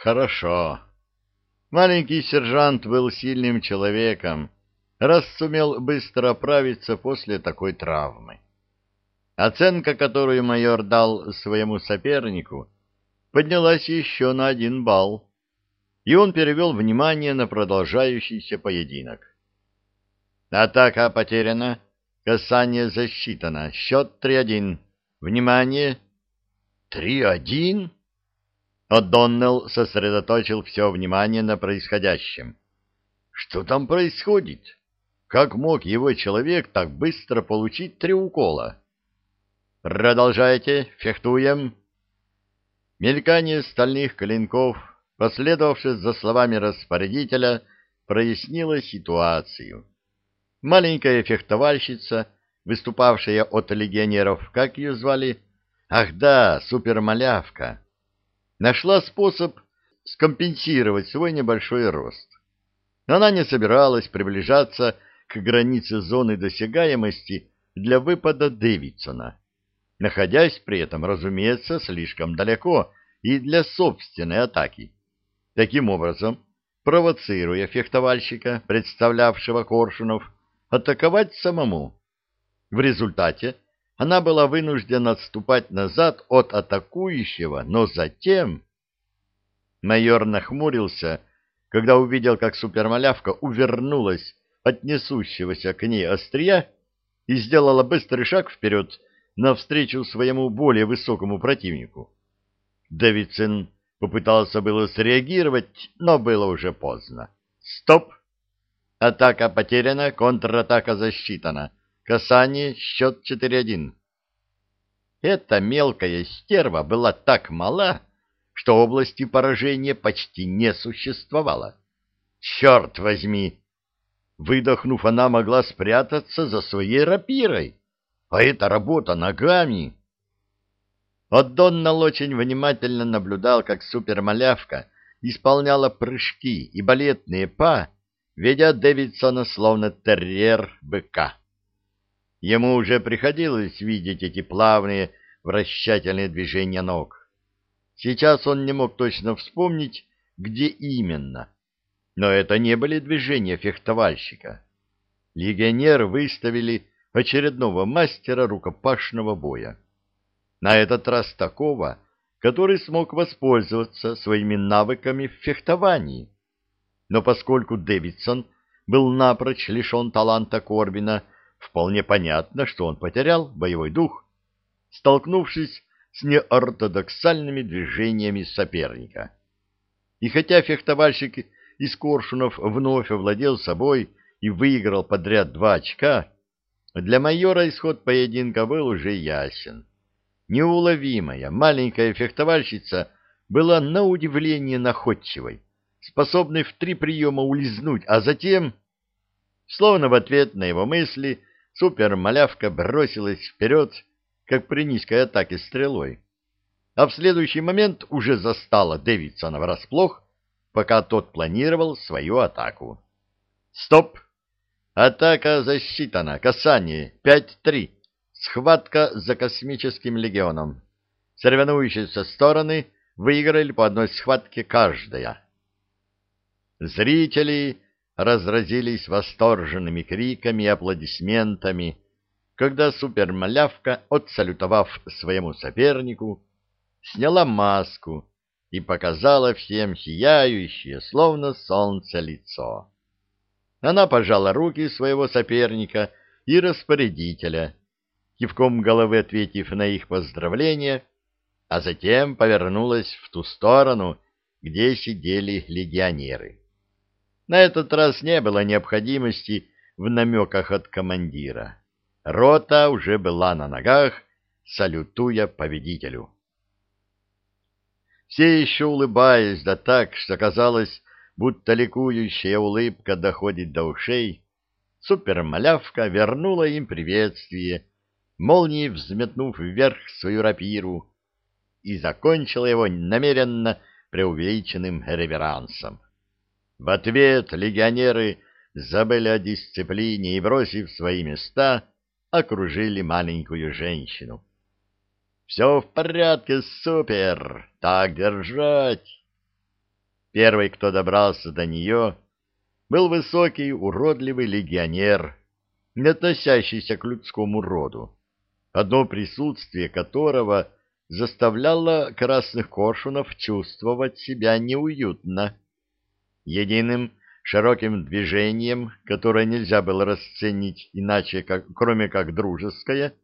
Хорошо. Маленький сержант был сильным человеком, раз сумел быстро оправиться после такой травмы. Оценка, которую майор дал своему сопернику, поднялась еще на один балл, и он перевел внимание на продолжающийся поединок. Атака потеряна, касание засчитано, счет 3-1. Внимание! 3-1? О'Доннелл сосредоточил все внимание на происходящем. Что там происходит? Как мог его человек так быстро получить три укола? Продолжайте, фехтуем. Мелькание стальных клинков, последовавшее за словами распорядителя, прояснило ситуацию. Маленькая фехтовальщица, выступавшая от легионеров, как ее звали? Ах да, супермалявка. Нашла способ скомпенсировать свой небольшой рост. Она не собиралась приближаться к границе зоны досягаемости для выпада Дэвидсона находясь при этом, разумеется, слишком далеко и для собственной атаки. Таким образом, провоцируя фехтовальщика, представлявшего Коршунов, атаковать самому. В результате она была вынуждена отступать назад от атакующего, но затем... Майор нахмурился, когда увидел, как супермалявка увернулась от несущегося к ней острия и сделала быстрый шаг вперед, навстречу своему более высокому противнику. Дэвидсон попытался было среагировать, но было уже поздно. Стоп! Атака потеряна, контратака засчитана. Касание, счет 4-1. Эта мелкая стерва была так мала, что области поражения почти не существовало. Черт возьми! Выдохнув, она могла спрятаться за своей рапирой а это работа ногами. О'Доннелл очень внимательно наблюдал, как супермалявка исполняла прыжки и балетные па, ведя Дэвидсона словно терьер быка. Ему уже приходилось видеть эти плавные вращательные движения ног. Сейчас он не мог точно вспомнить, где именно, но это не были движения фехтовальщика. Легионер выставили очередного мастера рукопашного боя. На этот раз такого, который смог воспользоваться своими навыками в фехтовании. Но поскольку Дэвидсон был напрочь лишен таланта Корбина, вполне понятно, что он потерял боевой дух, столкнувшись с неортодоксальными движениями соперника. И хотя фехтовальщик из Коршунов вновь овладел собой и выиграл подряд два очка, для майора исход поединка был уже ясен. Неуловимая маленькая фехтовальщица была на удивление находчивой, способной в три приема улизнуть, а затем, словно в ответ на его мысли, супермалявка бросилась вперед, как при низкой атаке стрелой. А в следующий момент уже застала Дэвидсона врасплох, пока тот планировал свою атаку. «Стоп!» Атака засчитана. Касание. 5-3. Схватка за космическим легионом. Соревнующиеся стороны выиграли по одной схватке каждая. Зрители разразились восторженными криками и аплодисментами, когда супермалявка, отсалютовав своему сопернику, сняла маску и показала всем сияющее, словно солнце, лицо. Она пожала руки своего соперника и распорядителя, кивком головы ответив на их поздравления, а затем повернулась в ту сторону, где сидели легионеры. На этот раз не было необходимости в намеках от командира. Рота уже была на ногах, салютуя победителю. Все еще улыбаясь, да так, что казалось, будто ликующая улыбка доходит до ушей, супермалявка вернула им приветствие, молнией взметнув вверх свою рапиру, и закончила его намеренно преувеличенным реверансом. В ответ легионеры забыли о дисциплине и, бросив свои места, окружили маленькую женщину. «Все в порядке, супер! Так держать!» Первый, кто добрался до нее, был высокий, уродливый легионер, не относящийся к людскому роду, одно присутствие которого заставляло красных коршунов чувствовать себя неуютно. Единым широким движением, которое нельзя было расценить иначе, как, кроме как дружеское,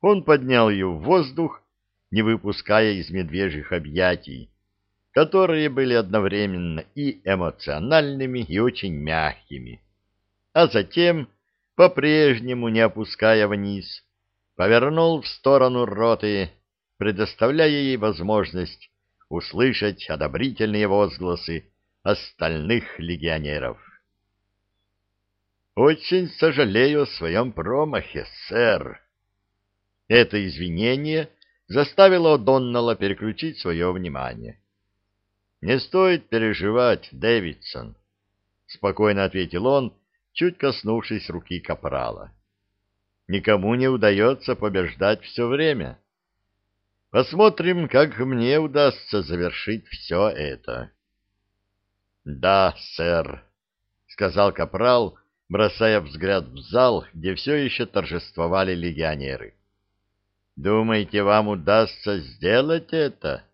он поднял ее в воздух, не выпуская из медвежьих объятий, которые были одновременно и эмоциональными, и очень мягкими. А затем, по-прежнему не опуская вниз, повернул в сторону роты, предоставляя ей возможность услышать одобрительные возгласы остальных легионеров. «Очень сожалею о своем промахе, сэр». Это извинение заставило Доннелла переключить свое внимание. «Не стоит переживать, Дэвидсон», — спокойно ответил он, чуть коснувшись руки капрала. «Никому не удается побеждать все время. Посмотрим, как мне удастся завершить все это». «Да, сэр», — сказал капрал, бросая взгляд в зал, где все еще торжествовали легионеры. «Думаете, вам удастся сделать это?»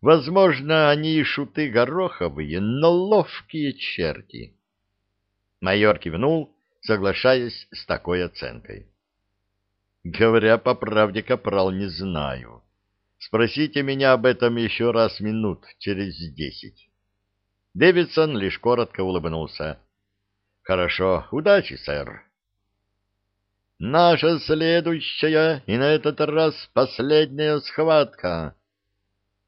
Возможно, они и шуты гороховые, но ловкие черти. Майор кивнул, соглашаясь с такой оценкой. Говоря по правде, капрал, не знаю. Спросите меня об этом еще раз минут через десять. Дэвидсон лишь коротко улыбнулся. Хорошо, удачи, сэр. Наша следующая и на этот раз последняя схватка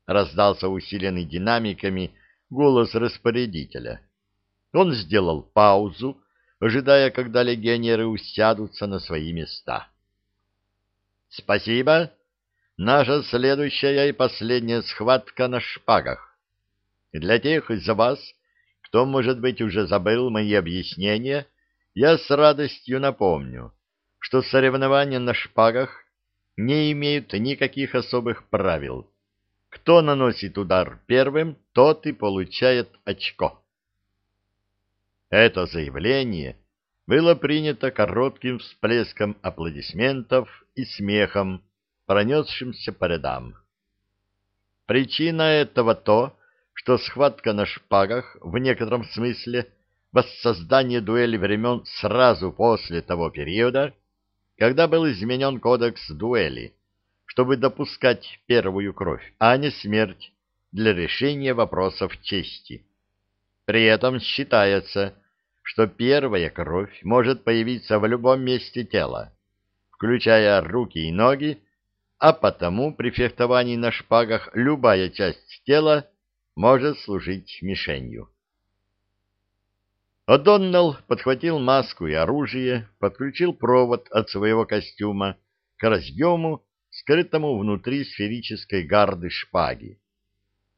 раздался усиленный динамиками голос распорядителя. Он сделал паузу, ожидая, когда легионеры усядутся на свои места. «Спасибо. Наша следующая и последняя схватка на шпагах. Для тех из вас, кто, может быть, уже забыл мои объяснения, я с радостью напомню, что соревнования на шпагах не имеют никаких особых правил» Кто наносит удар первым, тот и получает очко. Это заявление было принято коротким всплеском аплодисментов и смехом, пронесшимся по рядам. Причина этого то, что схватка на шпагах в некотором смысле воссоздание дуэли времен сразу после того периода, когда был изменен кодекс дуэли, чтобы допускать первую кровь, а не смерть для решения вопросов чести. При этом считается, что первая кровь может появиться в любом месте тела, включая руки и ноги, а потому при фехтовании на шпагах любая часть тела может служить мишенью. О'Доннелл подхватил маску и оружие, подключил провод от своего костюма к разъему скрытому внутри сферической гарды шпаги.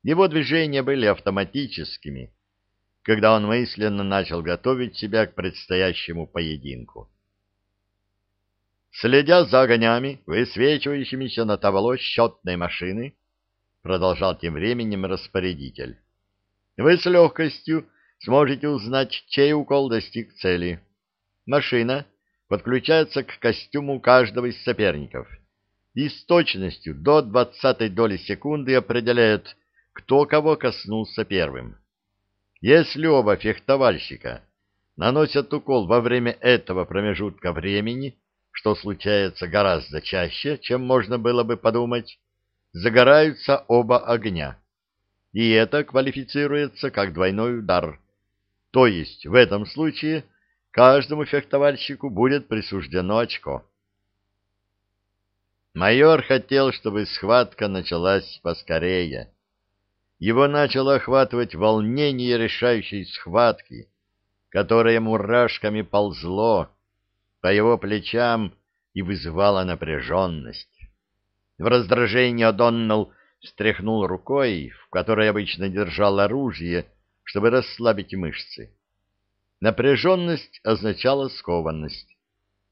Его движения были автоматическими, когда он мысленно начал готовить себя к предстоящему поединку. Следя за огнями, высвечивающимися на табло счетной машины, продолжал тем временем распорядитель, вы с легкостью сможете узнать, чей укол достиг цели. Машина подключается к костюму каждого из соперников — и с точностью до двадцатой доли секунды определяет, кто кого коснулся первым. Если оба фехтовальщика наносят укол во время этого промежутка времени, что случается гораздо чаще, чем можно было бы подумать, загораются оба огня. И это квалифицируется как двойной удар. То есть в этом случае каждому фехтовальщику будет присуждено очко. Майор хотел, чтобы схватка началась поскорее. Его начало охватывать волнение решающей схватки, которое мурашками ползло по его плечам и вызывало напряженность. В раздражении О'Доннелл встряхнул рукой, в которой обычно держал оружие, чтобы расслабить мышцы. Напряженность означала скованность,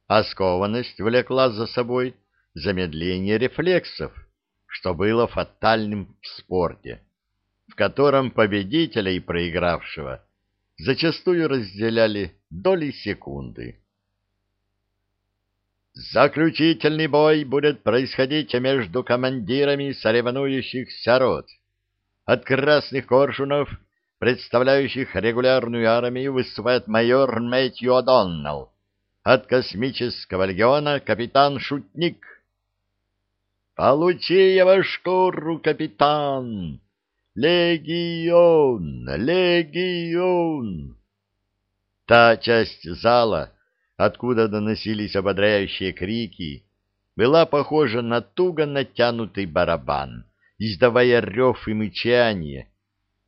а скованность влекла за собой замедление рефлексов, что было фатальным в спорте. в котором победителя и проигравшего зачастую разделяли доли секунды. Заключительный бой будет происходить между командирами соревнующихся рот. От красных коршунов, представляющих регулярную армию, выступает майор Мэтью О'Доннелл. От космического легиона капитан Шутник. «Получи его шкуру, капитан! Легион! Легион!» Та часть зала, откуда доносились ободряющие крики, была похожа на туго натянутый барабан, издавая рев и мычание,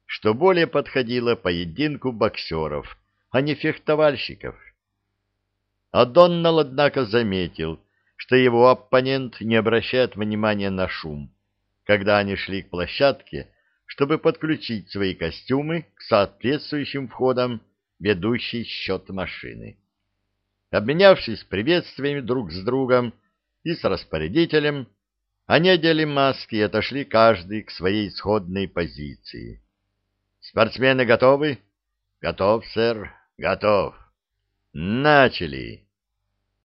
что более подходило поединку боксеров, а не фехтовальщиков. А Доннелл, однако, заметил, что его оппонент не обращает внимания на шум, когда они шли к площадке, чтобы подключить свои костюмы к соответствующим входам ведущей счет машины. Обменявшись приветствиями друг с другом и с распорядителем, они одели маски и отошли каждый к своей исходной позиции. «Спортсмены готовы?» «Готов, сэр, готов». «Начали!»